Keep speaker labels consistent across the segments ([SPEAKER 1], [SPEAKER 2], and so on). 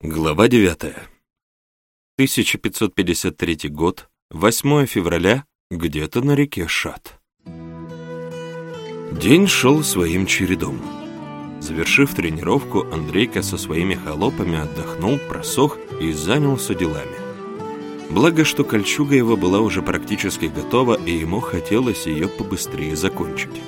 [SPEAKER 1] Глава 9. 1553 год, 8 февраля, где-то на реке Шат. День шел своим чередом. Завершив тренировку, Андрейка со своими холопами отдохнул, просох и занялся делами. Благо, что кольчуга его была уже практически готова, и ему хотелось ее побыстрее закончить.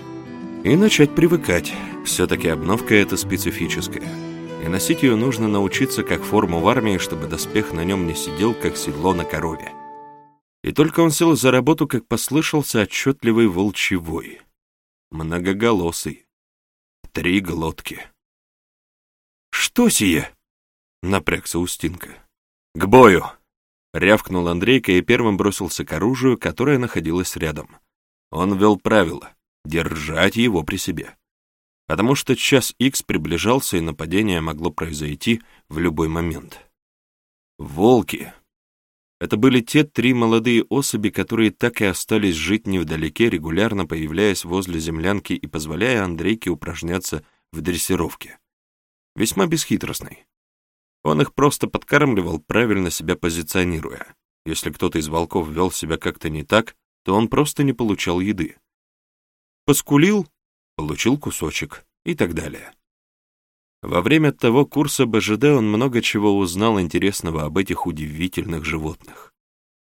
[SPEAKER 1] И начать привыкать, все-таки обновка эта специфическая носить ее нужно научиться как форму в армии, чтобы доспех на нем не сидел, как седло на корове. И только он сел за работу, как послышался отчетливый волчевой, многоголосый, три глотки. «Что сие?» — напрягся Устинка. «К бою!» — рявкнул Андрейка и первым бросился к оружию, которое находилось рядом. Он ввел правило — держать его при себе потому что час Х приближался, и нападение могло произойти в любой момент. Волки. Это были те три молодые особи, которые так и остались жить невдалеке, регулярно появляясь возле землянки и позволяя Андрейке упражняться в дрессировке. Весьма бесхитростный. Он их просто подкармливал, правильно себя позиционируя. Если кто-то из волков вел себя как-то не так, то он просто не получал еды. Поскулил получил кусочек и так далее. Во время того курса БЖД он много чего узнал интересного об этих удивительных животных.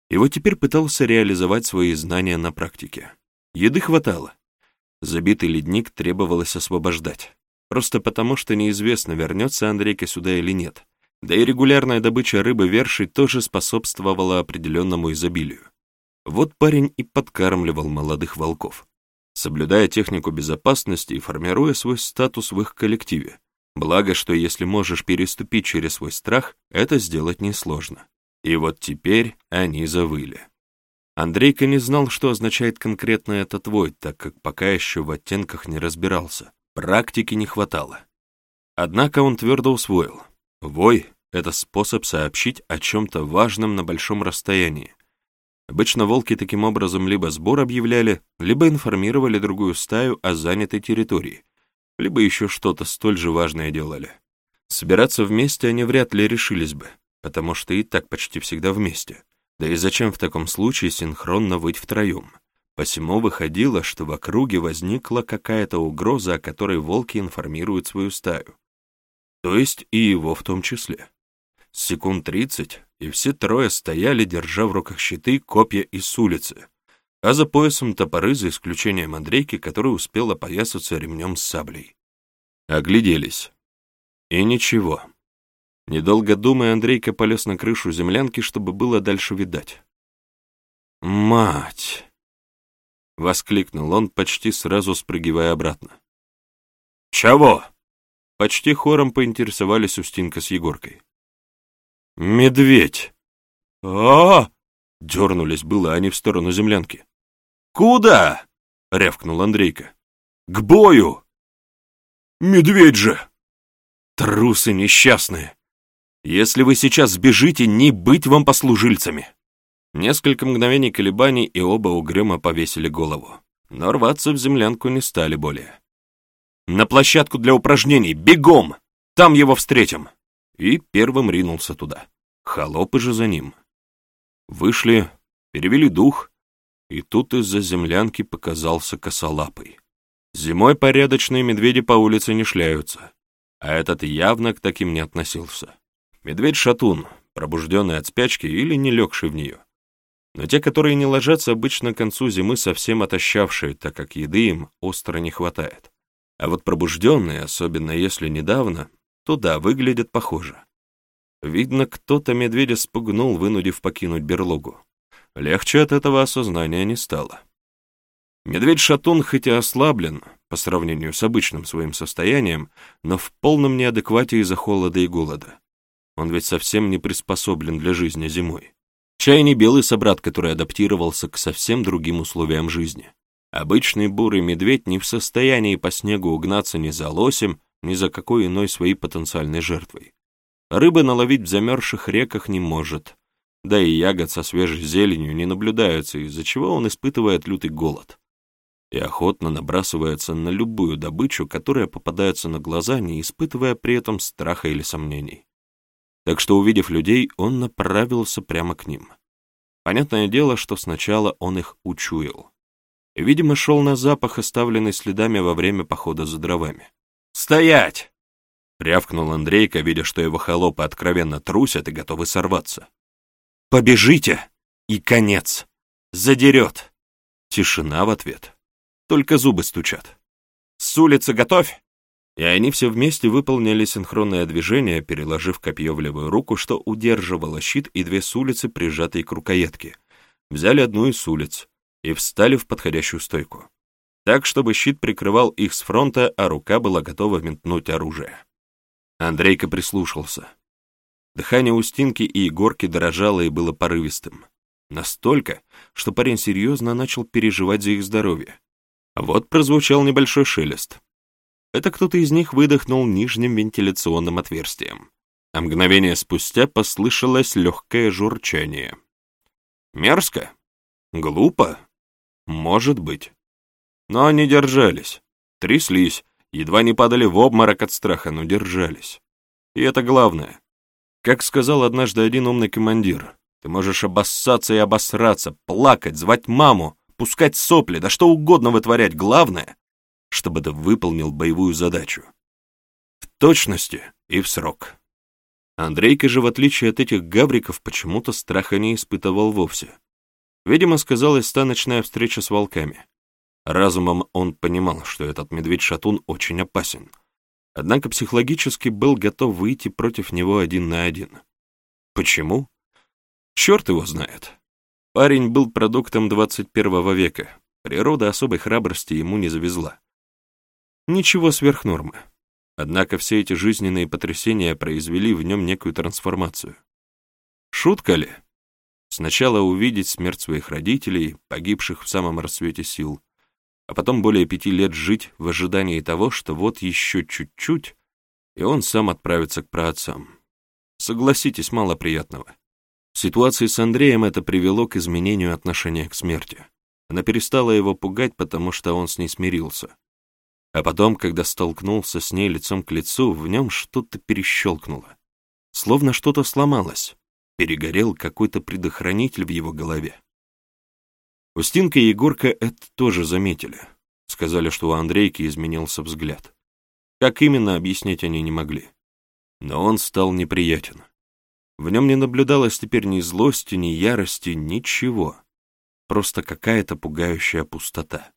[SPEAKER 1] И вот теперь пытался реализовать свои знания на практике. Еды хватало. Забитый ледник требовалось освобождать. Просто потому, что неизвестно, вернется Андрейка сюда или нет. Да и регулярная добыча рыбы вершей тоже способствовала определенному изобилию. Вот парень и подкармливал молодых волков соблюдая технику безопасности и формируя свой статус в их коллективе. Благо, что если можешь переступить через свой страх, это сделать несложно. И вот теперь они завыли. Андрейка не знал, что означает конкретно этот вой, так как пока еще в оттенках не разбирался. Практики не хватало. Однако он твердо усвоил. Вой — это способ сообщить о чем-то важном на большом расстоянии, Обычно волки таким образом либо сбор объявляли, либо информировали другую стаю о занятой территории, либо еще что-то столь же важное делали. Собираться вместе они вряд ли решились бы, потому что и так почти всегда вместе. Да и зачем в таком случае синхронно быть втроем? Посему выходило, что в округе возникла какая-то угроза, о которой волки информируют свою стаю. То есть и его в том числе. Секунд тридцать и все трое стояли, держа в руках щиты, копья и с улицы, а за поясом топоры, за исключением Андрейки, который успел опоясаться ремнем с саблей. Огляделись. И ничего. Недолго думая, Андрейка полез на крышу землянки, чтобы было дальше видать. «Мать!» — воскликнул он, почти сразу спрыгивая обратно. «Чего?» Почти хором поинтересовались Устинка с Егоркой. «Медведь!» а, Дернулись было они в сторону землянки. «Куда?» — рявкнул Андрейка. «К бою!» «Медведь же!» «Трусы несчастные! Если вы сейчас сбежите, не быть вам послужильцами!» Несколько мгновений колебаний, и оба угрюмо повесили голову. Но рваться в землянку не стали более. «На площадку для упражнений! Бегом! Там его встретим!» И первым ринулся туда. Холопы же за ним. Вышли, перевели дух, и тут из-за землянки показался косолапый. Зимой порядочные медведи по улице не шляются, а этот явно к таким не относился. Медведь-шатун, пробужденный от спячки или не легший в нее. Но те, которые не ложатся, обычно к концу зимы совсем отощавшие, так как еды им остро не хватает. А вот пробужденные, особенно если недавно, то да, выглядят похоже. Видно, кто-то медведя спугнул, вынудив покинуть берлогу. Легче от этого осознания не стало. Медведь-шатун хоть и ослаблен по сравнению с обычным своим состоянием, но в полном неадеквате из-за холода и голода. Он ведь совсем не приспособлен для жизни зимой. Чай не белый собрат, который адаптировался к совсем другим условиям жизни. Обычный бурый медведь не в состоянии по снегу угнаться ни за лосем, ни за какой иной своей потенциальной жертвой. Рыбы наловить в замерзших реках не может, да и ягод со свежей зеленью не наблюдаются, из-за чего он испытывает лютый голод и охотно набрасывается на любую добычу, которая попадается на глаза, не испытывая при этом страха или сомнений. так что, увидев людей, он направился прямо к ним. Понятное дело, что сначала он их учуял. Видимо, шел на запах, оставленный следами во время похода за дровами. «Стоять!» — рявкнул Андрейка, видя, что его холопы откровенно трусят и готовы сорваться. «Побежите!» И конец. Задерет. Тишина в ответ. Только зубы стучат. «С улицы готовь!» И они все вместе выполнили синхронное движение, переложив копье в левую руку, что удерживало щит и две с улицы, прижатые к рукоятке. Взяли одну из улиц и встали в подходящую стойку. Так, чтобы щит прикрывал их с фронта, а рука была готова метнуть оружие. Андрейка прислушался. Дыхание Устинки и Егорки дрожало и было порывистым. Настолько, что парень серьезно начал переживать за их здоровье. Вот прозвучал небольшой шелест. Это кто-то из них выдохнул нижним вентиляционным отверстием. А мгновение спустя послышалось легкое журчание. Мерзко? Глупо? Может быть. Но они держались, тряслись, едва не падали в обморок от страха, но держались. И это главное. Как сказал однажды один умный командир, ты можешь обоссаться и обосраться, плакать, звать маму, пускать сопли, да что угодно вытворять. Главное, чтобы ты выполнил боевую задачу. В точности и в срок. Андрейка же, в отличие от этих гавриков, почему-то страха не испытывал вовсе. Видимо, сказалась станочная встреча с волками. Разумом он понимал, что этот медведь-шатун очень опасен. Однако психологически был готов выйти против него один на один. Почему? Черт его знает. Парень был продуктом 21 века. Природа особой храбрости ему не завезла. Ничего сверх нормы. Однако все эти жизненные потрясения произвели в нем некую трансформацию. Шутка ли? Сначала увидеть смерть своих родителей, погибших в самом рассвете сил, а потом более пяти лет жить в ожидании того, что вот еще чуть-чуть, и он сам отправится к праотцам. Согласитесь, мало приятного. В ситуации с Андреем это привело к изменению отношения к смерти. Она перестала его пугать, потому что он с ней смирился. А потом, когда столкнулся с ней лицом к лицу, в нем что-то перещелкнуло. Словно что-то сломалось. Перегорел какой-то предохранитель в его голове. Устинка и Егорка это тоже заметили. Сказали, что у Андрейки изменился взгляд. Как именно, объяснить они не могли. Но он стал неприятен. В нем не наблюдалось теперь ни злости, ни ярости, ничего. Просто какая-то пугающая пустота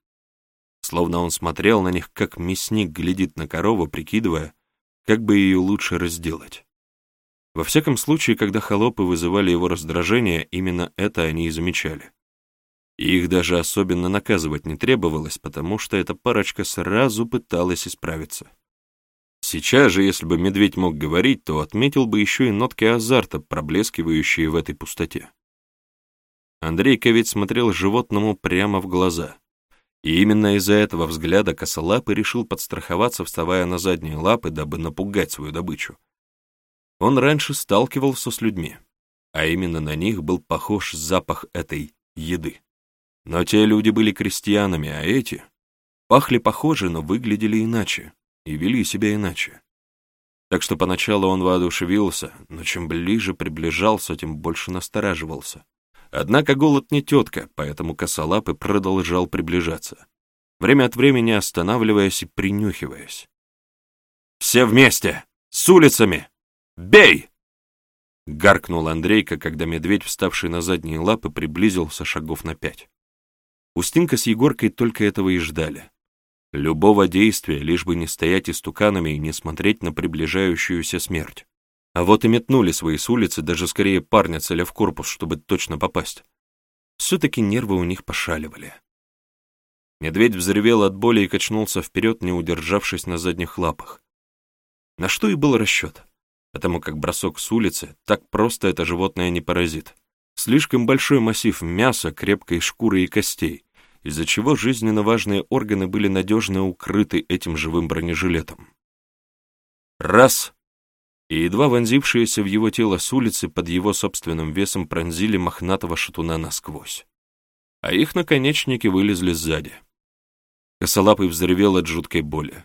[SPEAKER 1] словно он смотрел на них, как мясник глядит на корову, прикидывая, как бы ее лучше разделать. Во всяком случае, когда холопы вызывали его раздражение, именно это они и замечали. И их даже особенно наказывать не требовалось, потому что эта парочка сразу пыталась исправиться. Сейчас же, если бы медведь мог говорить, то отметил бы еще и нотки азарта, проблескивающие в этой пустоте. Андрейка ведь смотрел животному прямо в глаза. И именно из-за этого взгляда косолапый решил подстраховаться, вставая на задние лапы, дабы напугать свою добычу. Он раньше сталкивался с людьми, а именно на них был похож запах этой еды. Но те люди были крестьянами, а эти пахли похоже, но выглядели иначе и вели себя иначе. Так что поначалу он воодушевился, но чем ближе приближался, тем больше настораживался. Однако голод не тетка, поэтому косолапый продолжал приближаться, время от времени останавливаясь и принюхиваясь. «Все вместе! С улицами! Бей!» Гаркнул Андрейка, когда медведь, вставший на задние лапы, приблизился шагов на пять. Устинка с Егоркой только этого и ждали. Любого действия, лишь бы не стоять истуканами и не смотреть на приближающуюся смерть. А вот и метнули свои с улицы, даже скорее парня целя в корпус, чтобы точно попасть. Все-таки нервы у них пошаливали. Медведь взревел от боли и качнулся вперед, не удержавшись на задних лапах. На что и был расчет, потому как бросок с улицы так просто это животное не поразит. Слишком большой массив мяса, крепкой шкуры и костей, из-за чего жизненно важные органы были надежно укрыты этим живым бронежилетом. Раз и едва вонзившиеся в его тело с улицы под его собственным весом пронзили мохнатого шатуна насквозь. А их наконечники вылезли сзади. Косолапый взревел от жуткой боли.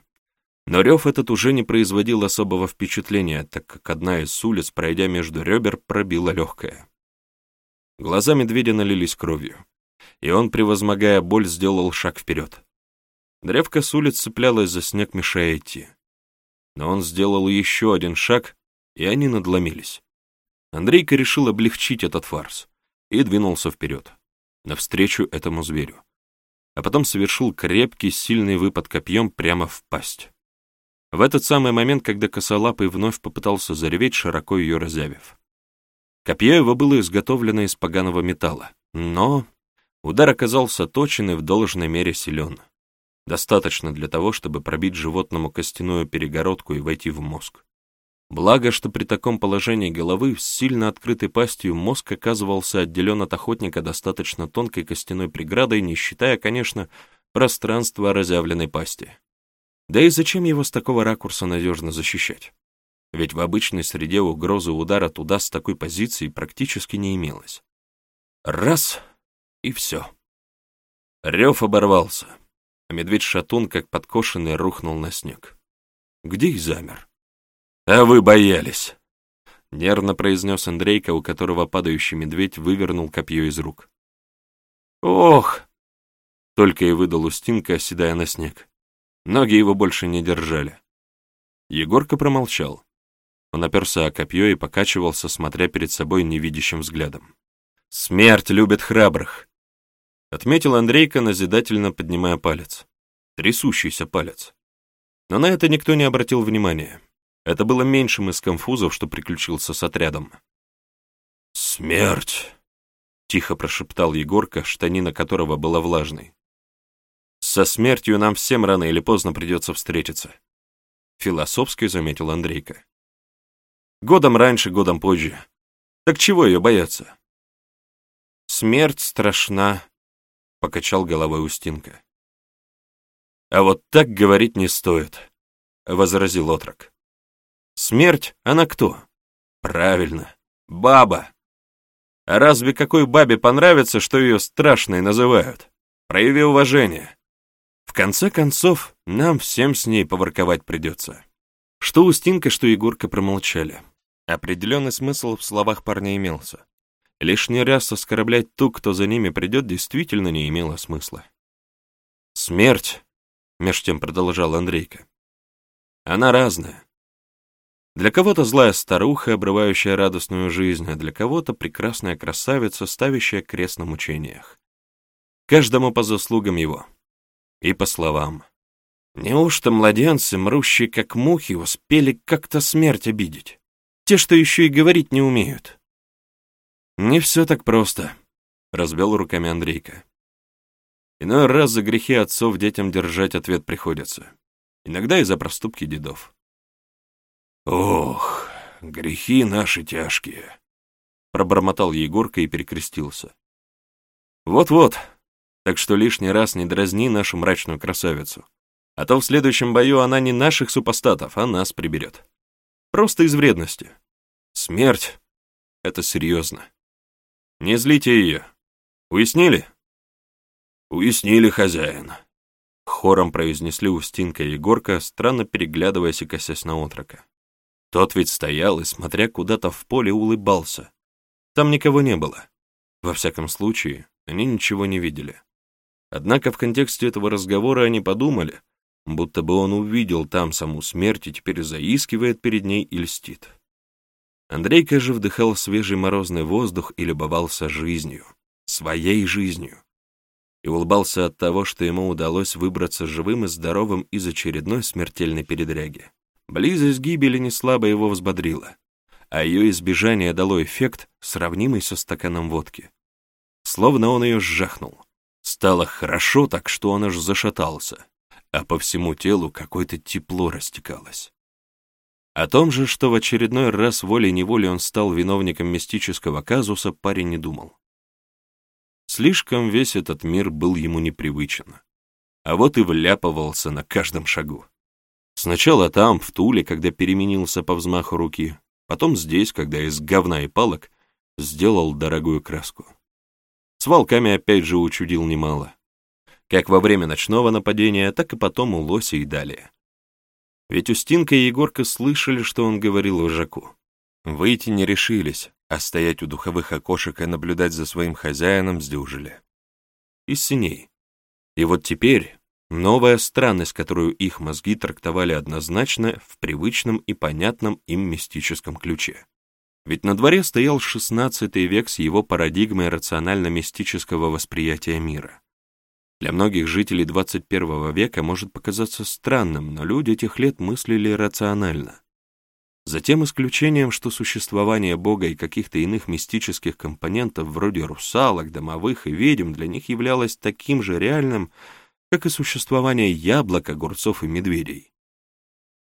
[SPEAKER 1] Но рев этот уже не производил особого впечатления, так как одна из улиц, пройдя между ребер, пробила легкое. Глаза медведя налились кровью, и он, превозмогая боль, сделал шаг вперед. Древко с улиц цеплялась за снег, мешая идти. Но он сделал еще один шаг, и они надломились. Андрейка решил облегчить этот фарс и двинулся вперед, навстречу этому зверю. А потом совершил крепкий, сильный выпад копьем прямо в пасть. В этот самый момент, когда косолапый вновь попытался зареветь, широко ее разявив. Копье его было изготовлено из поганого металла, но удар оказался точен и в должной мере силен. Достаточно для того, чтобы пробить животному костяную перегородку и войти в мозг. Благо, что при таком положении головы с сильно открытой пастью мозг оказывался отделен от охотника достаточно тонкой костяной преградой, не считая, конечно, пространства разъявленной пасти. Да и зачем его с такого ракурса надежно защищать? Ведь в обычной среде угрозы удара туда с такой позиции практически не имелось. Раз — и все. Рев оборвался, а медведь-шатун, как подкошенный, рухнул на снег. Где и замер. «А вы боялись!» — нервно произнес Андрейка, у которого падающий медведь вывернул копье из рук. «Ох!» — только и выдал Устинка, оседая на снег. Ноги его больше не держали. Егорка промолчал. Он оперся о копье и покачивался, смотря перед собой невидящим взглядом. «Смерть любит храбрых!» Отметил Андрейка, назидательно поднимая палец. Трясущийся палец. Но на это никто не обратил внимания. Это было меньшим из конфузов, что приключился с отрядом. «Смерть!» — тихо прошептал Егорка, штанина которого была влажной. «Со смертью нам всем рано или поздно придется встретиться», — философски заметил Андрейка. Годом раньше, годом позже. Так чего ее бояться? Смерть страшна, — покачал головой Устинка. А вот так говорить не стоит, — возразил отрок. Смерть, она кто? Правильно, баба. А разве какой бабе понравится, что ее страшной называют? Прояви уважение. В конце концов, нам всем с ней поворковать придется. Что Устинка, что Егорка промолчали. Определенный смысл в словах парня имелся. Лишний раз оскорблять ту, кто за ними придет, действительно не имело смысла. «Смерть», — меж тем продолжал Андрейка, — «она разная. Для кого-то злая старуха, обрывающая радостную жизнь, а для кого-то прекрасная красавица, ставящая крест на мучениях. Каждому по заслугам его. И по словам. Неужто младенцы, мрущие как мухи, успели как-то смерть обидеть? Те, что еще и говорить не умеют. Не все так просто, развел руками Андрейка. Иной раз за грехи отцов детям держать ответ приходится. Иногда и за проступки дедов. Ох, грехи наши тяжкие, пробормотал Егорка и перекрестился. Вот-вот, так что лишний раз не дразни нашу мрачную красавицу, а то в следующем бою она не наших супостатов, а нас приберет. Просто из вредности. Смерть — это серьезно. Не злите ее. Уяснили? Уяснили, хозяин. Хором произнесли Устинка и Егорка, странно переглядываясь и косясь на отрока. Тот ведь стоял и, смотря куда-то в поле, улыбался. Там никого не было. Во всяком случае, они ничего не видели. Однако в контексте этого разговора они подумали, будто бы он увидел там саму смерть и теперь заискивает перед ней и льстит. Андрейка же вдыхал свежий морозный воздух и любовался жизнью, своей жизнью. И улыбался от того, что ему удалось выбраться живым и здоровым из очередной смертельной передряги. Близость гибели не слабо его взбодрила, а ее избежание дало эффект, сравнимый со стаканом водки. Словно он ее сжахнул. Стало хорошо так, что он аж зашатался, а по всему телу какое-то тепло растекалось. О том же, что в очередной раз волей-неволей он стал виновником мистического казуса, парень не думал. Слишком весь этот мир был ему непривычен. А вот и вляпывался на каждом шагу. Сначала там, в Туле, когда переменился по взмаху руки, потом здесь, когда из говна и палок сделал дорогую краску. С волками опять же учудил немало. Как во время ночного нападения, так и потом у лося и далее. Ведь Устинка и Егорка слышали, что он говорил вожаку. Выйти не решились, а стоять у духовых окошек и наблюдать за своим хозяином сдюжили. Из синей. И вот теперь новая странность, которую их мозги трактовали однозначно в привычном и понятном им мистическом ключе. Ведь на дворе стоял XVI век с его парадигмой рационально-мистического восприятия мира. Для многих жителей 21 века может показаться странным, но люди тех лет мыслили рационально. За тем исключением, что существование Бога и каких-то иных мистических компонентов вроде русалок, домовых и ведьм для них являлось таким же реальным, как и существование яблок, огурцов и медведей.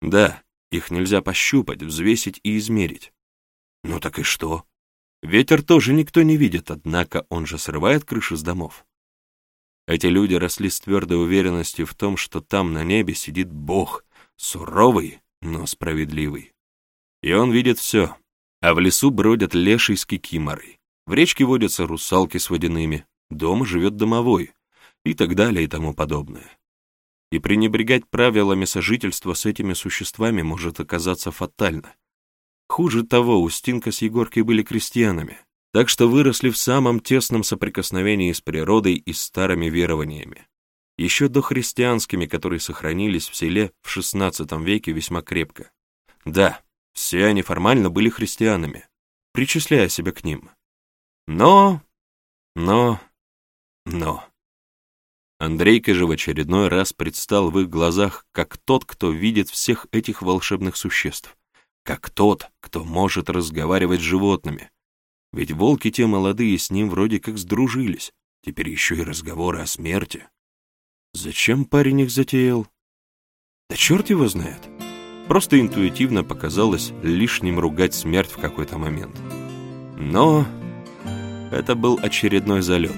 [SPEAKER 1] Да, их нельзя пощупать, взвесить и измерить. Ну так и что? Ветер тоже никто не видит, однако он же срывает крыши с домов. Эти люди росли с твердой уверенностью в том, что там на небе сидит Бог, суровый, но справедливый. И он видит все. А в лесу бродят леший с кикиморой. В речке водятся русалки с водяными. Дома живет домовой. И так далее и тому подобное. И пренебрегать правилами сожительства с этими существами может оказаться фатально. Хуже того, Устинка с Егоркой были крестьянами, так что выросли в самом тесном соприкосновении с природой и старыми верованиями. Еще до христианскими, которые сохранились в селе в XVI веке весьма крепко. Да, все они формально были христианами, причисляя себя к ним. Но, но, но... Андрейка же в очередной раз предстал в их глазах как тот, кто видит всех этих волшебных существ, как тот, кто может разговаривать с животными. Ведь волки те молодые с ним вроде как сдружились, теперь еще и разговоры о смерти. Зачем парень их затеял? Да черт его знает. Просто интуитивно показалось лишним ругать смерть в какой-то момент. Но это был очередной залет.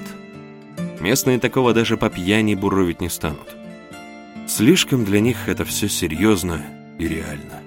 [SPEAKER 1] Местные такого даже по пьяни буровить не станут. Слишком для них это все серьезно и реально.